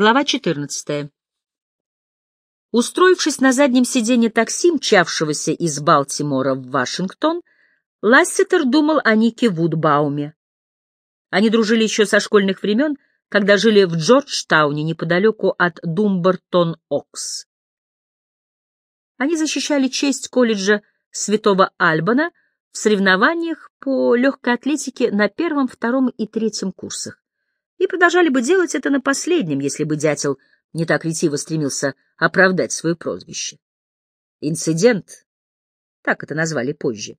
Глава 14. Устроившись на заднем сиденье такси, мчавшегося из Балтимора в Вашингтон, Лассетер думал о Нике Вудбауме. Они дружили еще со школьных времен, когда жили в Джорджтауне неподалеку от Думбертон-Окс. Они защищали честь колледжа Святого Альбана в соревнованиях по легкой атлетике на первом, втором и третьем курсах. И продолжали бы делать это на последнем, если бы дятел не так ретиво стремился оправдать свое прозвище. Инцидент, так это назвали позже,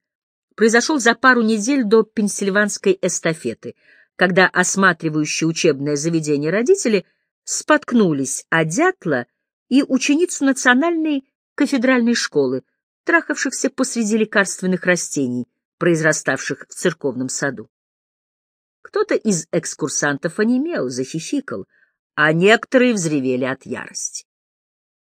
произошел за пару недель до пенсильванской эстафеты, когда осматривающие учебное заведение родители споткнулись о дятла и ученицу национальной кафедральной школы, трахавшихся посреди лекарственных растений, произраставших в церковном саду. Кто-то из экскурсантов онемел, захихикал, а некоторые взревели от ярости.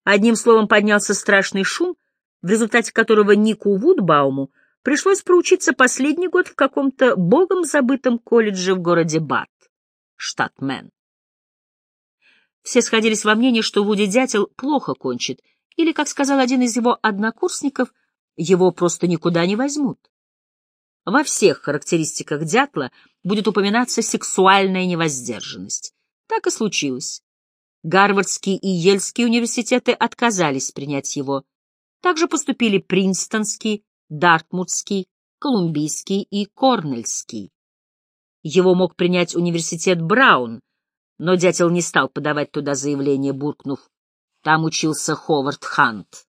Одним словом, поднялся страшный шум, в результате которого Нику Вудбауму пришлось проучиться последний год в каком-то богом забытом колледже в городе Бат, штат Мэн. Все сходились во мнении, что Вуди Дятел плохо кончит, или, как сказал один из его однокурсников, его просто никуда не возьмут. Во всех характеристиках дятла будет упоминаться сексуальная невоздержанность. Так и случилось. Гарвардский и Ельский университеты отказались принять его. Также поступили Принстонский, Дартмутский, Колумбийский и Корнельский. Его мог принять университет Браун, но дятел не стал подавать туда заявление, буркнув. Там учился Ховард Хант.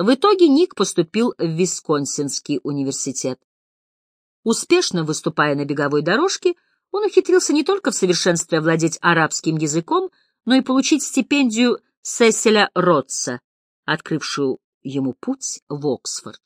В итоге Ник поступил в Висконсинский университет. Успешно выступая на беговой дорожке, он ухитрился не только в совершенстве овладеть арабским языком, но и получить стипендию Сеселя Ротса, открывшую ему путь в Оксфорд.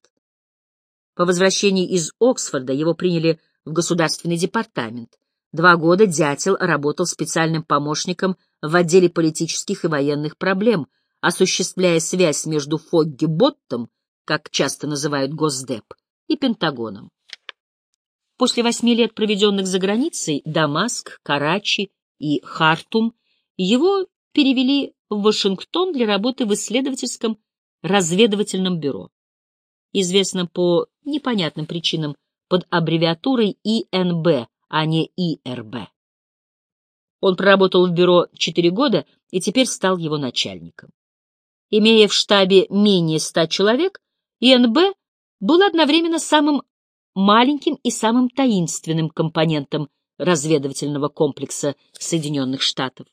По возвращении из Оксфорда его приняли в государственный департамент. Два года дятел работал специальным помощником в отделе политических и военных проблем, осуществляя связь между Фогги Боттом, как часто называют Госдеп, и Пентагоном. После восьми лет, проведенных за границей, Дамаск, Карачи и Хартум, его перевели в Вашингтон для работы в исследовательском разведывательном бюро, известном по непонятным причинам под аббревиатурой ИНБ, а не ИРБ. Он проработал в бюро четыре года и теперь стал его начальником. Имея в штабе менее ста человек, ИНБ был одновременно самым маленьким и самым таинственным компонентом разведывательного комплекса Соединенных Штатов.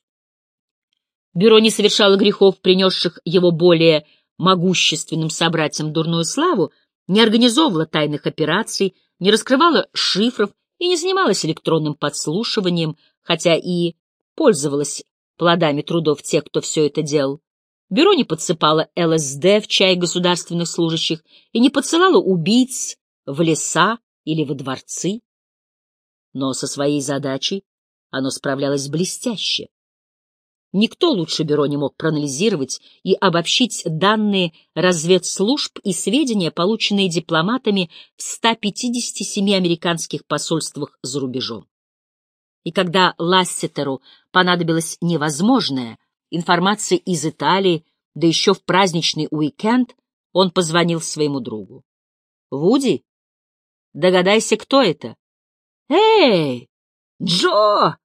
Бюро не совершало грехов, принесших его более могущественным собратьям дурную славу, не организовывало тайных операций, не раскрывало шифров и не занималось электронным подслушиванием, хотя и пользовалось плодами трудов тех, кто все это делал. Бюро не подсыпало ЛСД в чай государственных служащих и не подсылало убийц в леса или во дворцы. Но со своей задачей оно справлялось блестяще. Никто лучше бюро не мог проанализировать и обобщить данные разведслужб и сведения, полученные дипломатами в 157 американских посольствах за рубежом. И когда Лассетеру понадобилось невозможное, информация из Италии, да еще в праздничный уикенд, он позвонил своему другу. «Вуди, догадайся, кто это?» «Эй, Джо!»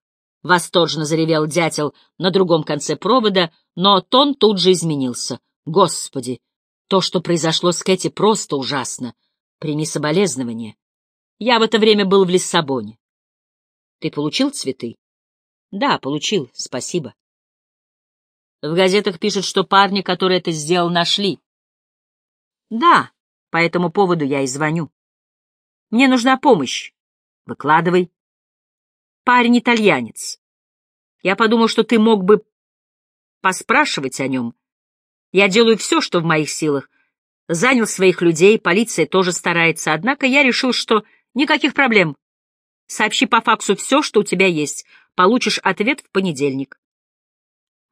Восторженно заревел дятел на другом конце провода, но тон тут же изменился. Господи, то, что произошло с Кэти, просто ужасно. Прими соболезнования. Я в это время был в Лиссабоне. Ты получил цветы? Да, получил, спасибо. В газетах пишут, что парни, который это сделал, нашли. Да, по этому поводу я и звоню. Мне нужна помощь. Выкладывай парень итальянец. Я подумал, что ты мог бы поспрашивать о нем. Я делаю все, что в моих силах. Занял своих людей, полиция тоже старается, однако я решил, что никаких проблем. Сообщи по факсу все, что у тебя есть. Получишь ответ в понедельник.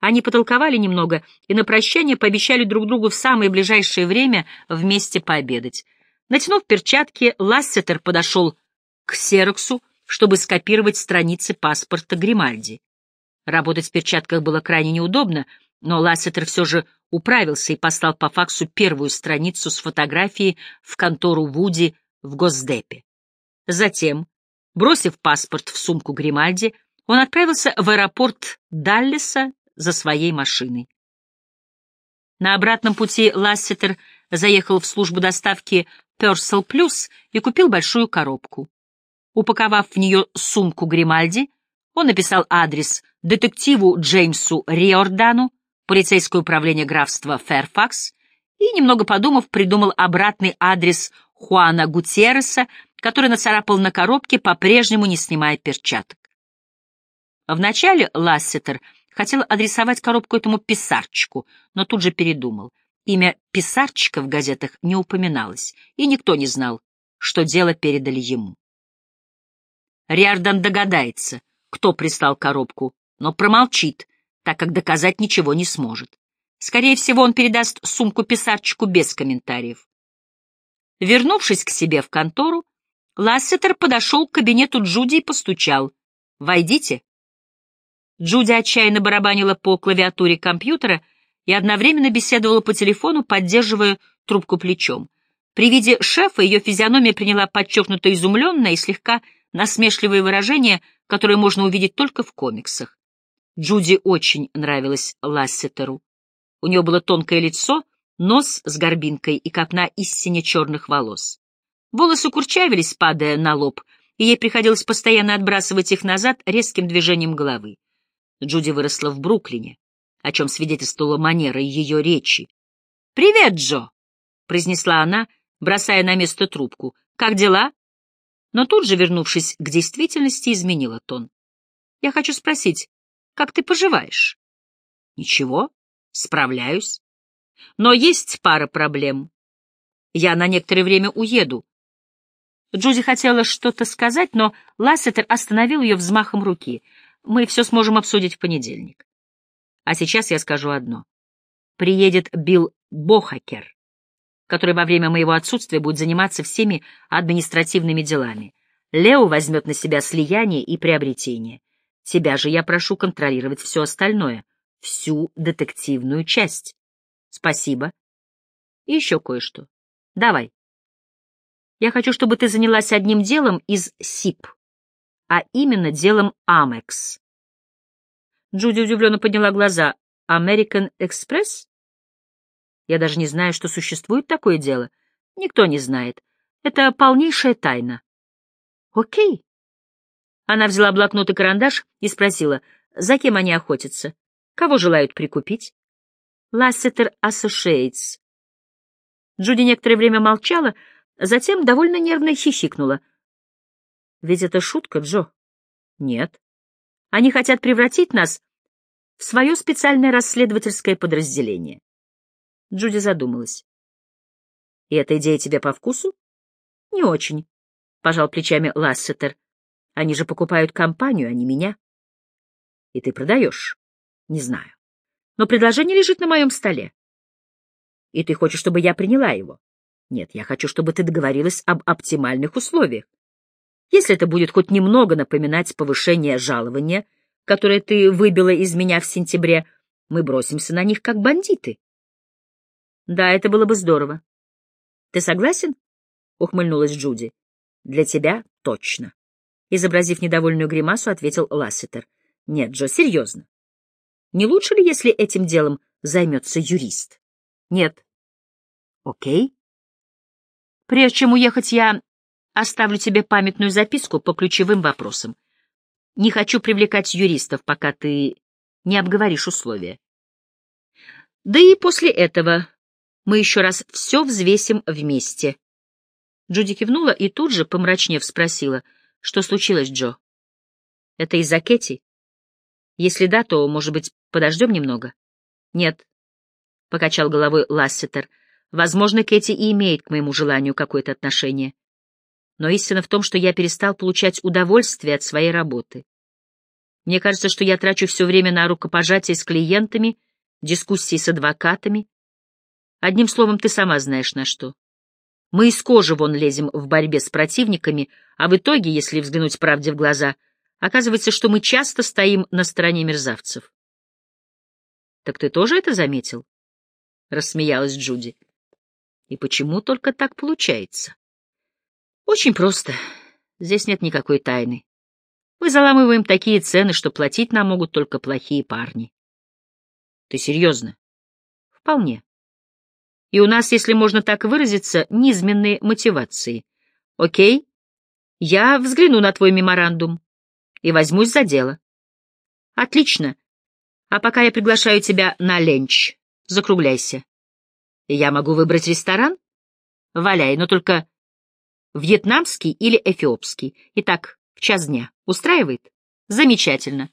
Они потолковали немного и на прощание пообещали друг другу в самое ближайшее время вместе пообедать. Натянув перчатки, Лассетер подошел к Сероксу, чтобы скопировать страницы паспорта Гримальди. Работать в перчатках было крайне неудобно, но Лассетер все же управился и послал по факсу первую страницу с фотографией в контору Вуди в Госдепе. Затем, бросив паспорт в сумку Гримальди, он отправился в аэропорт Даллеса за своей машиной. На обратном пути Лассетер заехал в службу доставки Purcell Plus и купил большую коробку. Упаковав в нее сумку Гримальди, он написал адрес детективу Джеймсу Риордану, полицейское управление графства Фэрфакс, и, немного подумав, придумал обратный адрес Хуана Гутьерреса, который нацарапал на коробке, по-прежнему не снимая перчаток. Вначале Лассетер хотел адресовать коробку этому писарчику, но тут же передумал. Имя писарчика в газетах не упоминалось, и никто не знал, что дело передали ему. Риардан догадается, кто прислал коробку, но промолчит, так как доказать ничего не сможет. Скорее всего, он передаст сумку писарчику без комментариев. Вернувшись к себе в контору, Лассетер подошел к кабинету Джуди и постучал. «Войдите». Джуди отчаянно барабанила по клавиатуре компьютера и одновременно беседовала по телефону, поддерживая трубку плечом. При виде шефа ее физиономия приняла подчеркнуто изумленное и слегка насмешливое выражение, которое можно увидеть только в комиксах. Джуди очень нравилась Лассетеру. У нее было тонкое лицо, нос с горбинкой и копна из сине-черных волос. Волосы курчавились, падая на лоб, и ей приходилось постоянно отбрасывать их назад резким движением головы. Джуди выросла в Бруклине, о чем свидетельствовала манера ее речи. «Привет, Джо!» — произнесла она, бросая на место трубку. «Как дела?» Но тут же, вернувшись к действительности, изменила тон. «Я хочу спросить, как ты поживаешь?» «Ничего, справляюсь. Но есть пара проблем. Я на некоторое время уеду». Джуди хотела что-то сказать, но Лассетер остановил ее взмахом руки. «Мы все сможем обсудить в понедельник. А сейчас я скажу одно. Приедет Билл Бохакер, который во время моего отсутствия будет заниматься всеми административными делами. Лео возьмет на себя слияние и приобретение. Тебя же я прошу контролировать все остальное, всю детективную часть. Спасибо. И еще кое-что. Давай. Я хочу, чтобы ты занялась одним делом из СИП, а именно делом Амекс. Джуди удивленно подняла глаза. American Express? Я даже не знаю, что существует такое дело. Никто не знает. Это полнейшая тайна. Окей. Она взяла блокнот и карандаш и спросила, за кем они охотятся, кого желают прикупить. Лассетер Associates. Джуди некоторое время молчала, затем довольно нервно хихикнула. Ведь это шутка, Джо? Нет. Они хотят превратить нас в свое специальное расследовательское подразделение. Джуди задумалась. И эта идея тебе по вкусу? Не очень, пожал плечами Лассетер. Они же покупают компанию, а не меня. И ты продаешь? Не знаю. Но предложение лежит на моем столе. И ты хочешь, чтобы я приняла его? Нет, я хочу, чтобы ты договорилась об оптимальных условиях. Если это будет хоть немного напоминать повышение жалования, которое ты выбила из меня в сентябре, мы бросимся на них как бандиты. Да, это было бы здорово. Ты согласен? Ухмыльнулась Джуди. Для тебя точно. Изобразив недовольную гримасу, ответил Лассетер. Нет, Джо, серьезно. Не лучше ли, если этим делом займется юрист? Нет. Окей. Прежде чем уехать, я оставлю тебе памятную записку по ключевым вопросам. Не хочу привлекать юристов, пока ты не обговоришь условия. Да и после этого мы еще раз все взвесим вместе. Джуди кивнула и тут же, помрачнев, спросила, что случилось, Джо? Это из-за Кэти? Если да, то, может быть, подождем немного? Нет, — покачал головой Лассетер. Возможно, Кэти и имеет к моему желанию какое-то отношение. Но истина в том, что я перестал получать удовольствие от своей работы. Мне кажется, что я трачу все время на рукопожатие с клиентами, дискуссии с адвокатами, Одним словом, ты сама знаешь на что. Мы из кожи вон лезем в борьбе с противниками, а в итоге, если взглянуть правде в глаза, Оказывается, что мы часто стоим на стороне мерзавцев. «Так ты тоже это заметил?» — рассмеялась Джуди. «И почему только так получается?» «Очень просто. Здесь нет никакой тайны. Мы заламываем такие цены, что платить нам могут только плохие парни». «Ты серьезно?» «Вполне. И у нас, если можно так выразиться, низменные мотивации. Окей? Я взгляну на твой меморандум и возьмусь за дело». «Отлично. А пока я приглашаю тебя на ленч. Закругляйся. Я могу выбрать ресторан? Валяй, но только вьетнамский или эфиопский. Итак, в час дня. Устраивает? Замечательно.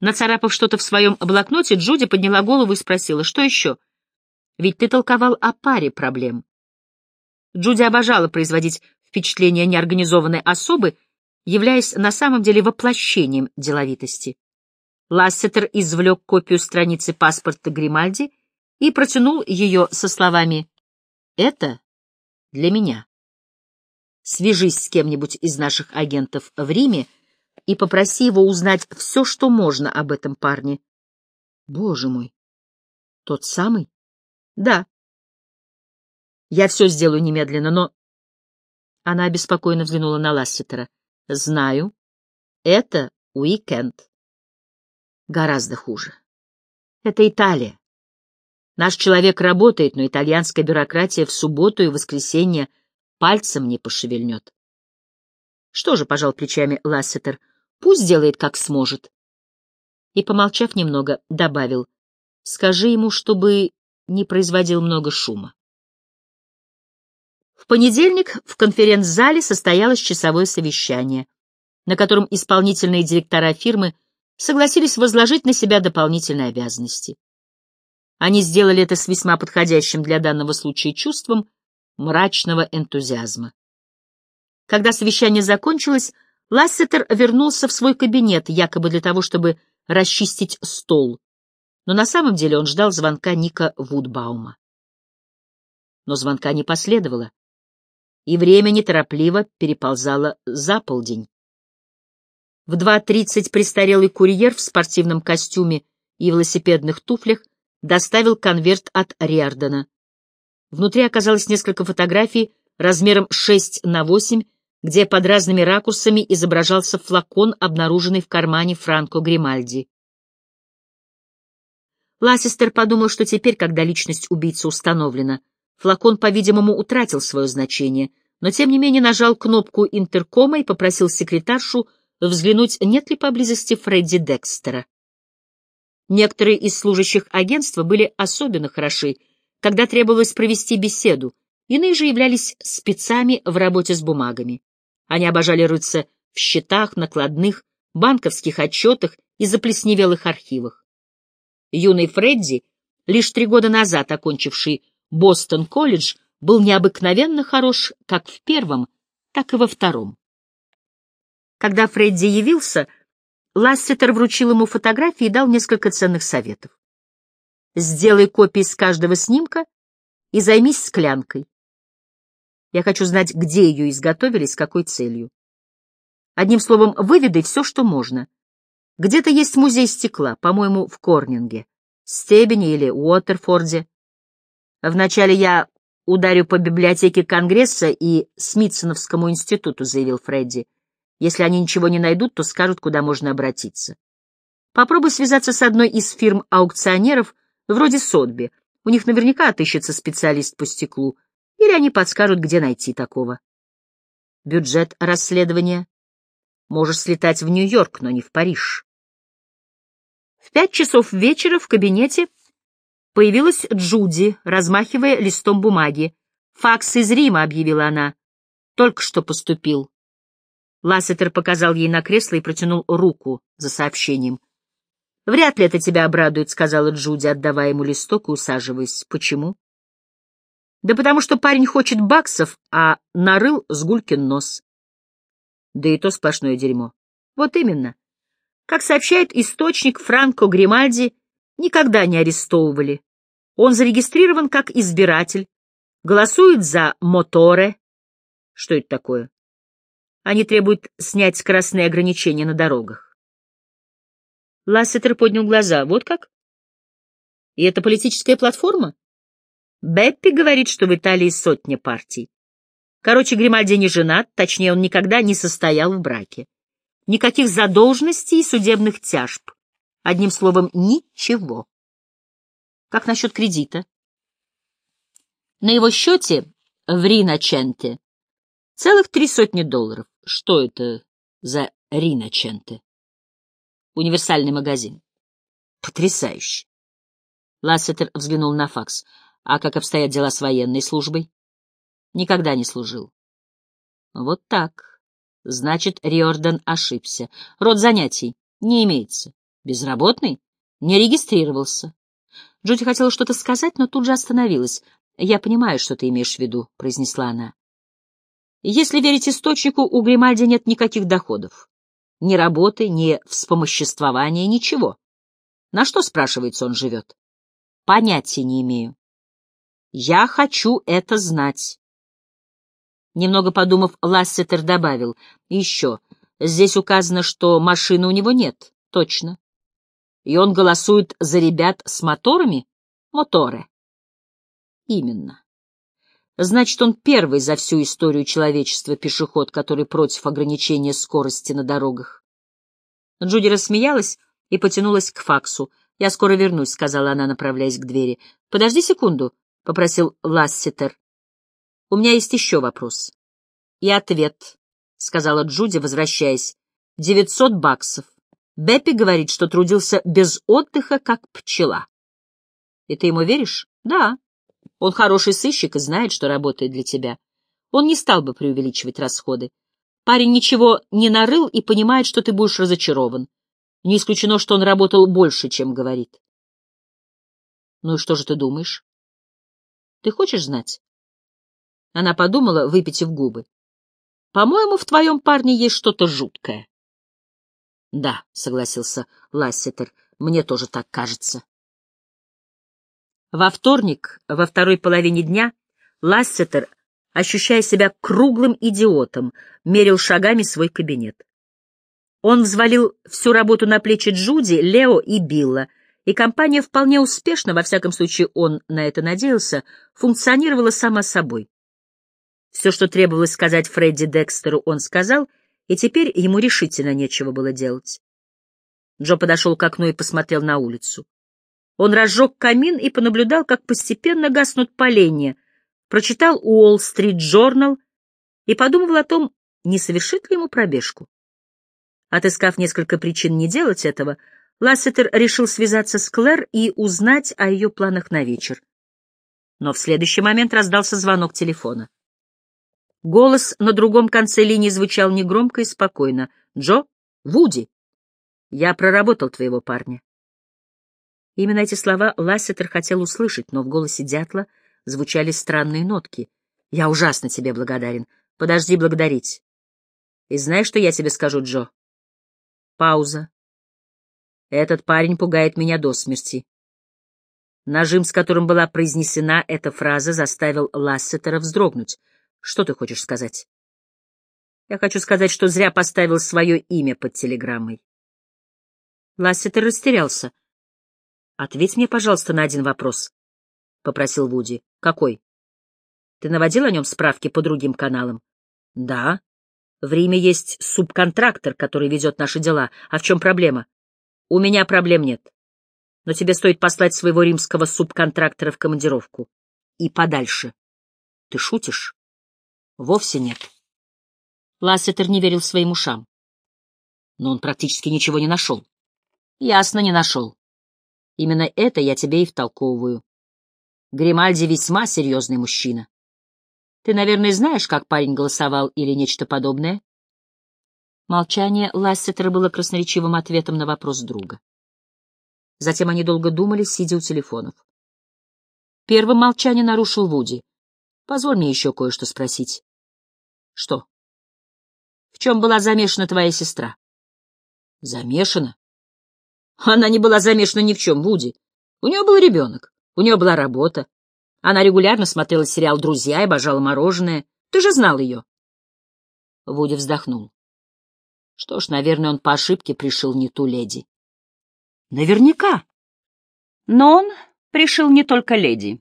Нацарапав что-то в своем блокноте, Джуди подняла голову и спросила, что еще? Ведь ты толковал о паре проблем. Джуди обожала производить впечатление неорганизованной особы, являясь на самом деле воплощением деловитости. Лассетер извлек копию страницы паспорта Гримальди и протянул ее со словами «Это для меня. Свяжись с кем-нибудь из наших агентов в Риме и попроси его узнать все, что можно об этом парне». «Боже мой! Тот самый?» «Да. Я все сделаю немедленно, но...» Она обеспокоенно взглянула на Лассетера. «Знаю. Это уикенд». Гораздо хуже. Это Италия. Наш человек работает, но итальянская бюрократия в субботу и воскресенье пальцем не пошевельнет. Что же, пожал плечами Лассетер, пусть делает, как сможет. И, помолчав немного, добавил, скажи ему, чтобы не производил много шума. В понедельник в конференц-зале состоялось часовое совещание, на котором исполнительные директора фирмы согласились возложить на себя дополнительные обязанности. Они сделали это с весьма подходящим для данного случая чувством мрачного энтузиазма. Когда совещание закончилось, Лассетер вернулся в свой кабинет, якобы для того, чтобы расчистить стол, но на самом деле он ждал звонка Ника Вудбаума. Но звонка не последовало, и время неторопливо переползало за полдень. В 2.30 престарелый курьер в спортивном костюме и велосипедных туфлях доставил конверт от Риардена. Внутри оказалось несколько фотографий размером 6 на 8, где под разными ракурсами изображался флакон, обнаруженный в кармане Франко Гримальди. Лассистер подумал, что теперь, когда личность убийцы установлена, флакон, по-видимому, утратил свое значение, но тем не менее нажал кнопку интеркома и попросил секретаршу взглянуть, нет ли поблизости Фредди Декстера. Некоторые из служащих агентства были особенно хороши, когда требовалось провести беседу, иные же являлись спецами в работе с бумагами. Они обожали рыться в счетах, накладных, банковских отчетах и заплесневелых архивах. Юный Фредди, лишь три года назад окончивший Бостон-колледж, был необыкновенно хорош как в первом, так и во втором. Когда Фредди явился, Лассетер вручил ему фотографии и дал несколько ценных советов. «Сделай копии с каждого снимка и займись склянкой. Я хочу знать, где ее изготовили, с какой целью. Одним словом, выведай все, что можно. Где-то есть музей стекла, по-моему, в Корнинге, Стебени или Уотерфорде. Вначале я ударю по библиотеке Конгресса и Смитсоновскому институту, заявил Фредди. Если они ничего не найдут, то скажут, куда можно обратиться. Попробуй связаться с одной из фирм-аукционеров, вроде Сотби. У них наверняка отыщется специалист по стеклу, или они подскажут, где найти такого. Бюджет расследования. Можешь слетать в Нью-Йорк, но не в Париж. В пять часов вечера в кабинете появилась Джуди, размахивая листом бумаги. «Факс из Рима», — объявила она. «Только что поступил. Лассетер показал ей на кресло и протянул руку за сообщением. «Вряд ли это тебя обрадует», — сказала Джуди, отдавая ему листок и усаживаясь. «Почему?» «Да потому что парень хочет баксов, а нарыл сгулькин нос». «Да и то сплошное дерьмо». «Вот именно. Как сообщает источник, Франко Гримальди никогда не арестовывали. Он зарегистрирован как избиратель, голосует за Моторе». «Что это такое?» Они требуют снять скоростные ограничения на дорогах. Лассетер поднял глаза. Вот как? И это политическая платформа? Беппи говорит, что в Италии сотня партий. Короче, Гримальди не женат, точнее, он никогда не состоял в браке. Никаких задолженностей и судебных тяжб. Одним словом, ничего. Как насчет кредита? На его счете в Риноченте целых три сотни долларов. Что это за Риноченте? Универсальный магазин. Потрясающе. Лассетер взглянул на факс. А как обстоят дела с военной службой? Никогда не служил. Вот так. Значит, Риордан ошибся. Род занятий не имеется. Безработный? Не регистрировался. Джуди хотела что-то сказать, но тут же остановилась. «Я понимаю, что ты имеешь в виду», — произнесла она. «Если верить источнику, у Гримальди нет никаких доходов. Ни работы, ни вспомоществования, ничего. На что, спрашивается, он живет? Понятия не имею. Я хочу это знать. Немного подумав, Лассетер добавил. еще. Здесь указано, что машины у него нет. Точно. И он голосует за ребят с моторами? Моторы. Именно. Значит, он первый за всю историю человечества пешеход, который против ограничения скорости на дорогах. Джуди рассмеялась и потянулась к факсу. «Я скоро вернусь», — сказала она, направляясь к двери. «Подожди секунду», — попросил Ласситер. «У меня есть еще вопрос». «И ответ», — сказала Джуди, возвращаясь. «Девятьсот баксов. Беппи говорит, что трудился без отдыха, как пчела». «И ты ему веришь?» «Да. Он хороший сыщик и знает, что работает для тебя. Он не стал бы преувеличивать расходы. Парень ничего не нарыл и понимает, что ты будешь разочарован. Не исключено, что он работал больше, чем говорит. Ну и что же ты думаешь? Ты хочешь знать? Она подумала, выпитив губы. По-моему, в твоем парне есть что-то жуткое. Да, согласился Лассетер, мне тоже так кажется. Во вторник, во второй половине дня, Лассетер, ощущая себя круглым идиотом, мерил шагами свой кабинет. Он взвалил всю работу на плечи Джуди, Лео и Билла, и компания вполне успешно, во всяком случае он на это надеялся, функционировала сама собой. Все, что требовалось сказать Фредди Декстеру, он сказал, и теперь ему решительно нечего было делать. Джо подошел к окну и посмотрел на улицу. Он разжег камин и понаблюдал, как постепенно гаснут поленья, прочитал Уолл-стрит Джорнал и подумал о том, не совершит ли ему пробежку. Отыскав несколько причин не делать этого, Лассетер решил связаться с Клэр и узнать о ее планах на вечер. Но в следующий момент раздался звонок телефона. Голос на другом конце линии звучал негромко и спокойно. «Джо? Вуди! Я проработал твоего парня». Именно эти слова Лассетер хотел услышать, но в голосе дятла звучали странные нотки. «Я ужасно тебе благодарен. Подожди благодарить. И знаешь, что я тебе скажу, Джо? Пауза. Этот парень пугает меня до смерти. Нажим, с которым была произнесена эта фраза, заставил Лассетера вздрогнуть. Что ты хочешь сказать? Я хочу сказать, что зря поставил свое имя под телеграммой. Лассетер растерялся. Ответь мне, пожалуйста, на один вопрос, — попросил Вуди. Какой? Ты наводил о нем справки по другим каналам? Да. В Риме есть субконтрактор, который ведет наши дела. А в чем проблема? У меня проблем нет. Но тебе стоит послать своего римского субконтрактора в командировку. И подальше. Ты шутишь? Вовсе нет. Лассетер не верил своим ушам. Но он практически ничего не нашел. Ясно, не нашел. Именно это я тебе и втолковываю. Гримальди весьма серьезный мужчина. Ты, наверное, знаешь, как парень голосовал или нечто подобное? Молчание Лассетера было красноречивым ответом на вопрос друга. Затем они долго думали, сидя у телефонов. Первым молчание нарушил Вуди. «Позволь мне еще кое-что спросить». «Что?» «В чем была замешана твоя сестра?» «Замешана?» «Она не была замешана ни в чем, Вуди. У нее был ребенок, у нее была работа, она регулярно смотрела сериал «Друзья» и обожала мороженое. Ты же знал ее. Вуди вздохнул. Что ж, наверное, он по ошибке пришил не ту леди. Наверняка. Но он пришил не только леди.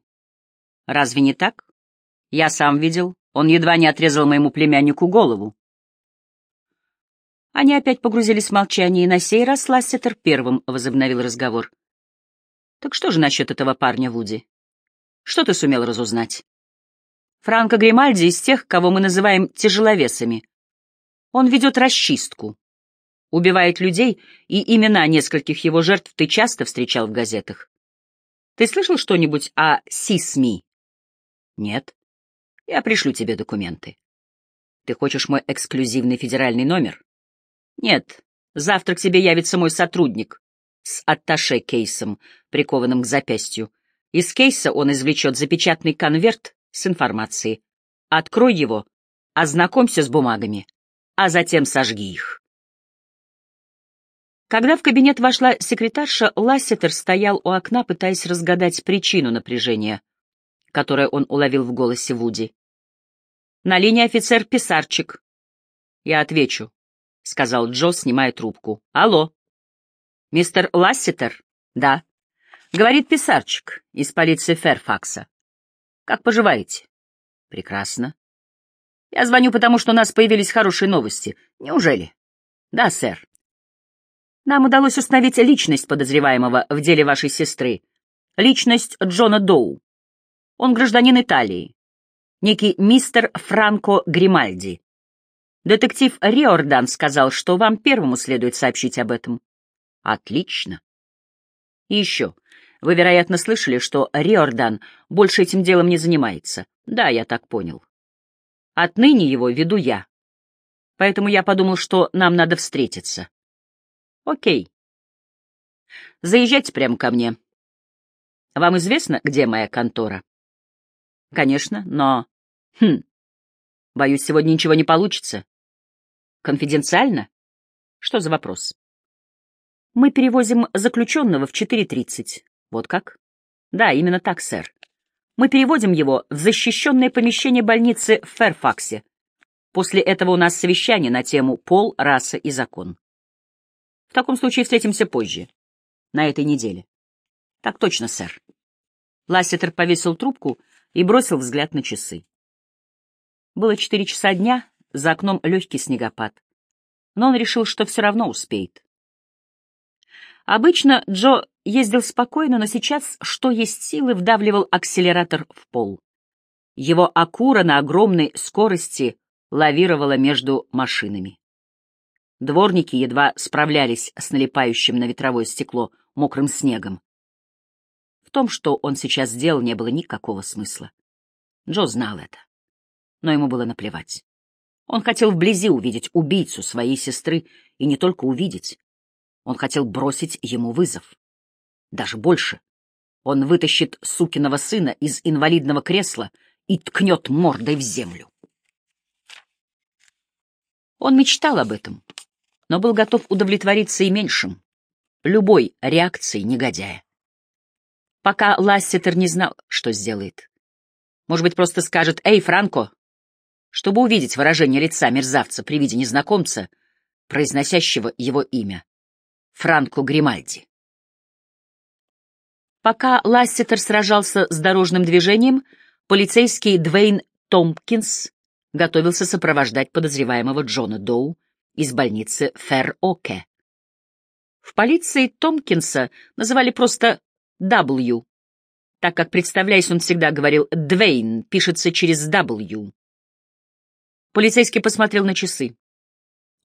Разве не так? Я сам видел, он едва не отрезал моему племяннику голову. Они опять погрузились в молчание, и на сей раз Лассетер первым возобновил разговор. «Так что же насчет этого парня, Вуди? Что ты сумел разузнать?» «Франко Гримальди из тех, кого мы называем тяжеловесами. Он ведет расчистку, убивает людей, и имена нескольких его жертв ты часто встречал в газетах. Ты слышал что-нибудь о Сисми? Нет. Я пришлю тебе документы. Ты хочешь мой эксклюзивный федеральный номер? Нет. Завтра к тебе явится мой сотрудник с атташе-кейсом, прикованным к запястью. Из кейса он извлечет запечатанный конверт с информацией. Открой его, ознакомься с бумагами, а затем сожги их. Когда в кабинет вошла секретарша, Лассетер стоял у окна, пытаясь разгадать причину напряжения, которое он уловил в голосе Вуди. «На линии офицер Писарчик». «Я отвечу», — сказал Джо, снимая трубку. «Алло». «Мистер Лассетер?» «Да». Говорит Писарчик из полиции Ферфакса. «Как поживаете?» «Прекрасно». «Я звоню, потому что у нас появились хорошие новости. Неужели?» «Да, сэр. Нам удалось установить личность подозреваемого в деле вашей сестры. Личность Джона Доу. Он гражданин Италии. Некий мистер Франко Гримальди. Детектив Риордан сказал, что вам первому следует сообщить об этом. Отлично. И еще. Вы, вероятно, слышали, что Риордан больше этим делом не занимается. Да, я так понял. Отныне его веду я. Поэтому я подумал, что нам надо встретиться. Окей. Заезжайте прямо ко мне. Вам известно, где моя контора? Конечно, но... Хм. Боюсь, сегодня ничего не получится. Конфиденциально? Что за вопрос? Мы перевозим заключенного в 4.30. Вот как? Да, именно так, сэр. Мы переводим его в защищенное помещение больницы в Ферфаксе. После этого у нас совещание на тему «Пол, раса и закон». В таком случае встретимся позже. На этой неделе. Так точно, сэр. Лассетер повесил трубку и бросил взгляд на часы. Было четыре часа дня, за окном легкий снегопад. Но он решил, что все равно успеет. Обычно Джо ездил спокойно, но сейчас, что есть силы, вдавливал акселератор в пол. Его акура на огромной скорости лавировала между машинами. Дворники едва справлялись с налипающим на ветровое стекло мокрым снегом. В том, что он сейчас сделал, не было никакого смысла. Джо знал это, но ему было наплевать. Он хотел вблизи увидеть убийцу своей сестры, и не только увидеть. Он хотел бросить ему вызов. Даже больше. Он вытащит сукиного сына из инвалидного кресла и ткнет мордой в землю. Он мечтал об этом, но был готов удовлетвориться и меньшим, любой реакцией негодяя. Пока Лассетер не знал, что сделает. Может быть, просто скажет «Эй, Франко!», чтобы увидеть выражение лица мерзавца при виде незнакомца, произносящего его имя. Франко Гримальди. Пока Лассетер сражался с дорожным движением, полицейский Двейн Томпкинс готовился сопровождать подозреваемого Джона Доу из больницы Фэр-Оке. В полиции Томпкинса называли просто W, так как, представляясь, он всегда говорил «Двейн» пишется через W. Полицейский посмотрел на часы.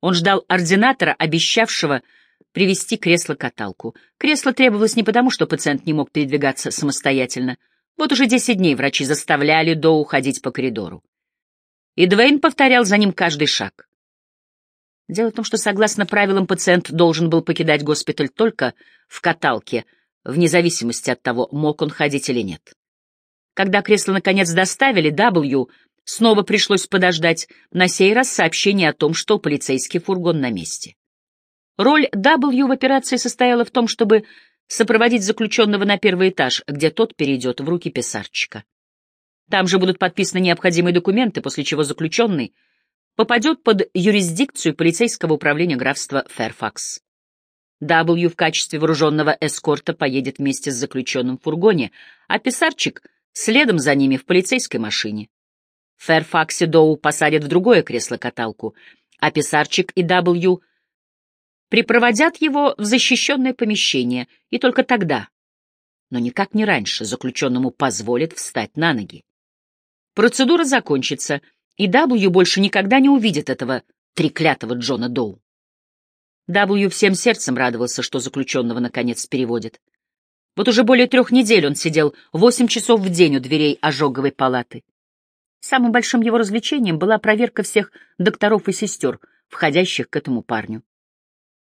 Он ждал ординатора, обещавшего привести кресло-каталку. Кресло требовалось не потому, что пациент не мог передвигаться самостоятельно. Вот уже десять дней врачи заставляли До уходить по коридору. И Двейн повторял за ним каждый шаг. Дело в том, что, согласно правилам, пациент должен был покидать госпиталь только в каталке, вне зависимости от того, мог он ходить или нет. Когда кресло наконец доставили, W снова пришлось подождать, на сей раз сообщение о том, что полицейский фургон на месте. Роль W в операции состояла в том, чтобы сопроводить заключенного на первый этаж, где тот перейдет в руки писарчика. Там же будут подписаны необходимые документы, после чего заключенный — попадет под юрисдикцию полицейского управления графства Фэрфакс. W в качестве вооруженного эскорта поедет вместе с заключенным в фургоне, а писарчик — следом за ними в полицейской машине. Фэрфаксе Доу посадят в другое кресло-каталку, а писарчик и W припроводят его в защищенное помещение, и только тогда, но никак не раньше, заключенному позволят встать на ноги. Процедура закончится, и W больше никогда не увидит этого треклятого Джона Доу. W всем сердцем радовался, что заключенного наконец переводят. Вот уже более трех недель он сидел восемь часов в день у дверей ожоговой палаты. Самым большим его развлечением была проверка всех докторов и сестер, входящих к этому парню.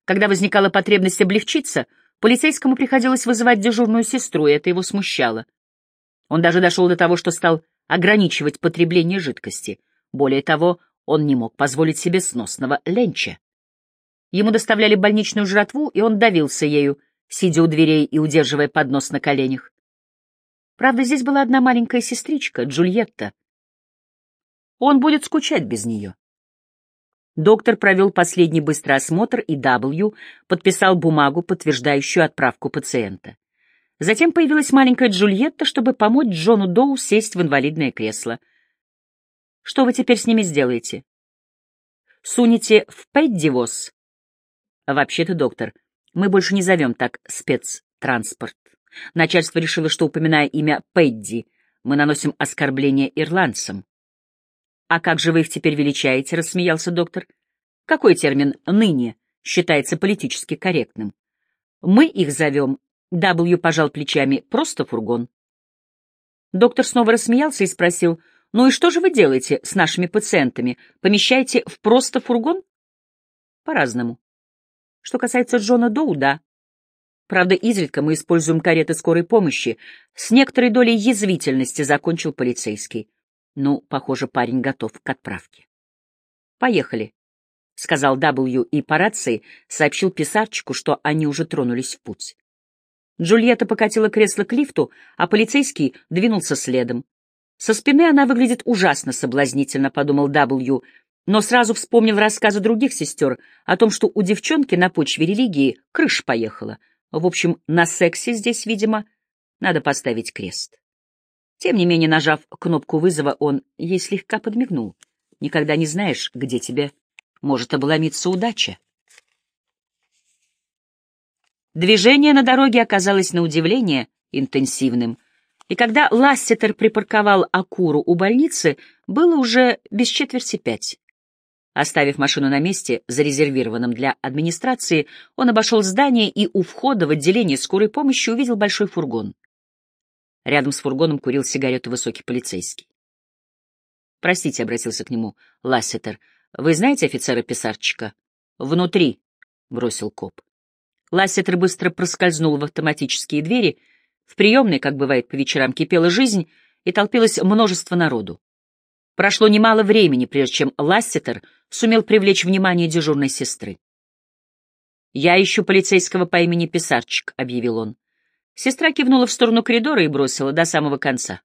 Когда возникала потребность облегчиться, полицейскому приходилось вызывать дежурную сестру, и это его смущало. Он даже дошел до того, что стал ограничивать потребление жидкости. Более того, он не мог позволить себе сносного ленча. Ему доставляли больничную жратву, и он давился ею, сидя у дверей и удерживая поднос на коленях. Правда, здесь была одна маленькая сестричка, Джульетта. Он будет скучать без нее. Доктор провел последний быстрый осмотр, и W подписал бумагу, подтверждающую отправку пациента. Затем появилась маленькая Джульетта, чтобы помочь Джону Доу сесть в инвалидное кресло. «Что вы теперь с ними сделаете?» «Сунете в Пэддивоз?» Вообще-то, доктор, мы больше не зовем так спецтранспорт. Начальство решило, что, упоминая имя Пэдди, мы наносим оскорбление ирландцам. «А как же вы их теперь величаете?» — рассмеялся доктор. «Какой термин «ныне» считается политически корректным?» «Мы их зовем», — W пожал плечами, — «просто фургон». Доктор снова рассмеялся и спросил, «Ну и что же вы делаете с нашими пациентами? Помещаете в просто фургон?» «По-разному. Что касается Джона Доу, да. Правда, изредка мы используем кареты скорой помощи. С некоторой долей язвительности закончил полицейский. Ну, похоже, парень готов к отправке. Поехали, — сказал W и по рации сообщил писарчику, что они уже тронулись в путь. Джульетта покатила кресло к лифту, а полицейский двинулся следом. Со спины она выглядит ужасно соблазнительно, — подумал W, но сразу вспомнил рассказы других сестер о том, что у девчонки на почве религии крыша поехала. В общем, на сексе здесь, видимо, надо поставить крест. Тем не менее, нажав кнопку вызова, он ей слегка подмигнул. Никогда не знаешь, где тебе может обломиться удача. Движение на дороге оказалось на удивление интенсивным, и когда Лассетер припарковал Акуру у больницы, было уже без четверти пять. Оставив машину на месте, зарезервированном для администрации, он обошел здание и у входа в отделение скорой помощи увидел большой фургон. Рядом с фургоном курил сигарету высокий полицейский. «Простите», — обратился к нему Лассетер, — «вы знаете офицера-писарчика?» «Внутри», — бросил коп. Лассетер быстро проскользнул в автоматические двери. В приемной, как бывает по вечерам, кипела жизнь, и толпилось множество народу. Прошло немало времени, прежде чем Лассетер сумел привлечь внимание дежурной сестры. «Я ищу полицейского по имени Писарчик», — объявил он. Сестра кивнула в сторону коридора и бросила до самого конца.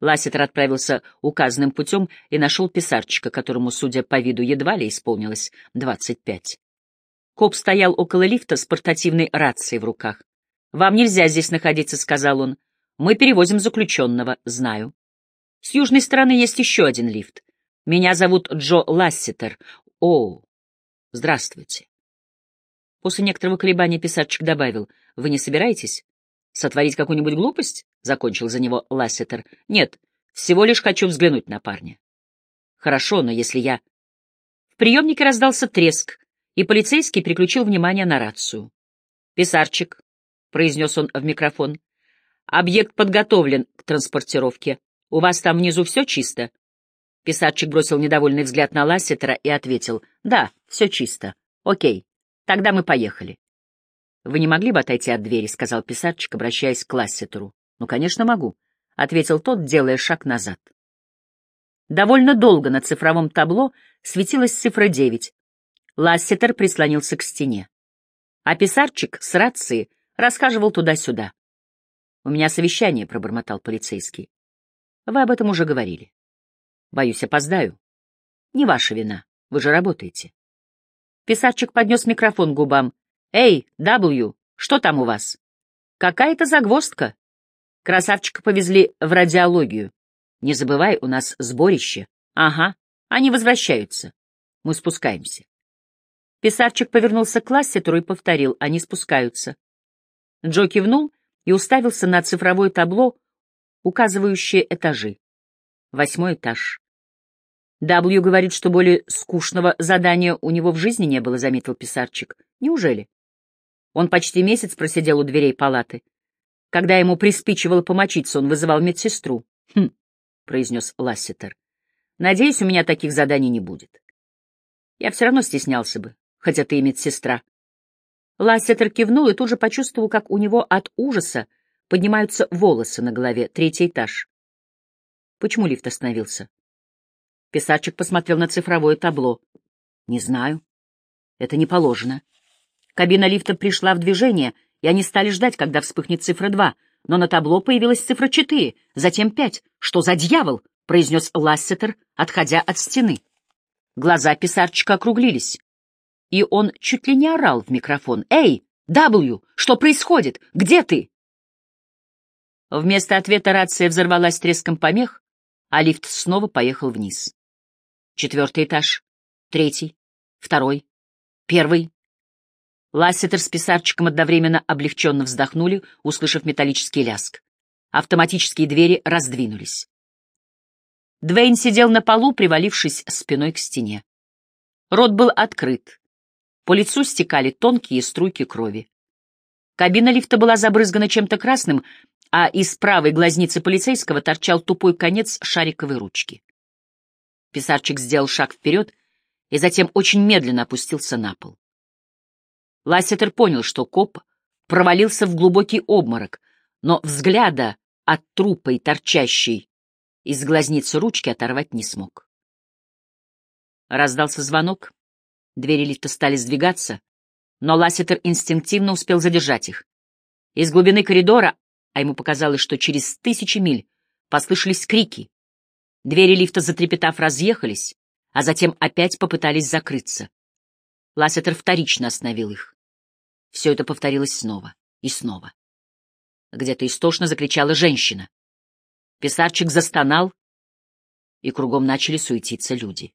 Лассетер отправился указанным путем и нашел писарчика, которому, судя по виду, едва ли исполнилось двадцать пять. Коп стоял около лифта с портативной рацией в руках. «Вам нельзя здесь находиться», — сказал он. «Мы перевозим заключенного, знаю». С южной стороны есть еще один лифт. Меня зовут Джо Ласситер. О, здравствуйте. После некоторого колебания писарчик добавил, «Вы не собираетесь сотворить какую-нибудь глупость?» — закончил за него Ласситер. «Нет, всего лишь хочу взглянуть на парня». «Хорошо, но если я...» В приемнике раздался треск, и полицейский переключил внимание на рацию. «Писарчик», — произнес он в микрофон, — «объект подготовлен к транспортировке. У вас там внизу все чисто?» Писарчик бросил недовольный взгляд на Лассетера и ответил. «Да, все чисто. Окей, тогда мы поехали». «Вы не могли бы отойти от двери?» — сказал писарчик, обращаясь к Лассетеру. «Ну, конечно, могу», — ответил тот, делая шаг назад. Довольно долго на цифровом табло светилась цифра девять. Лассетер прислонился к стене. А писарчик с рации расхаживал туда-сюда. «У меня совещание», — пробормотал полицейский. Вы об этом уже говорили. Боюсь, опоздаю. Не ваша вина. Вы же работаете. Писарчик поднес микрофон губам. «Эй, W, что там у вас?» «Какая-то загвоздка». Красавчика повезли в радиологию. «Не забывай, у нас сборище». «Ага, они возвращаются. Мы спускаемся». Писарчик повернулся к Лассетеру и повторил. «Они спускаются». Джо кивнул и уставился на цифровое табло, указывающее этажи. Восьмой этаж. W говорит, что более скучного задания у него в жизни не было, заметил писарчик. Неужели? Он почти месяц просидел у дверей палаты. Когда ему приспичивало помочиться, он вызывал медсестру. «Хм», — произнес Лассетер. «Надеюсь, у меня таких заданий не будет. Я все равно стеснялся бы, хотя ты и медсестра». Лассетер кивнул и тут же почувствовал, как у него от ужаса поднимаются волосы на голове. Третий этаж. Почему лифт остановился? Писарчик посмотрел на цифровое табло. Не знаю. Это не положено. Кабина лифта пришла в движение, и они стали ждать, когда вспыхнет цифра два. Но на табло появилась цифра четыре, затем пять. Что за дьявол? — произнес Лассетер, отходя от стены. Глаза писарчика округлились, и он чуть ли не орал в микрофон. «Эй, W, что происходит? Где ты?» Вместо ответа рация взорвалась треском помех, а лифт снова поехал вниз. Четвертый этаж. Третий. Второй. Первый. Лассетер с писарчиком одновременно облегченно вздохнули, услышав металлический ляск. Автоматические двери раздвинулись. Двейн сидел на полу, привалившись спиной к стене. Рот был открыт. По лицу стекали тонкие струйки крови. Кабина лифта была забрызгана чем-то красным, а из правой глазницы полицейского торчал тупой конец шариковой ручки. Писарчик сделал шаг вперед и затем очень медленно опустился на пол. Лассетер понял, что коп провалился в глубокий обморок, но взгляда от трупа и торчащей из глазницы ручки оторвать не смог. Раздался звонок, двери лифта стали сдвигаться, но Лассетер инстинктивно успел задержать их. Из глубины коридора, а ему показалось, что через тысячи миль, послышались крики, Двери лифта, затрепетав, разъехались, а затем опять попытались закрыться. Лассетер вторично остановил их. Все это повторилось снова и снова. Где-то истошно закричала женщина. Писарчик застонал, и кругом начали суетиться люди.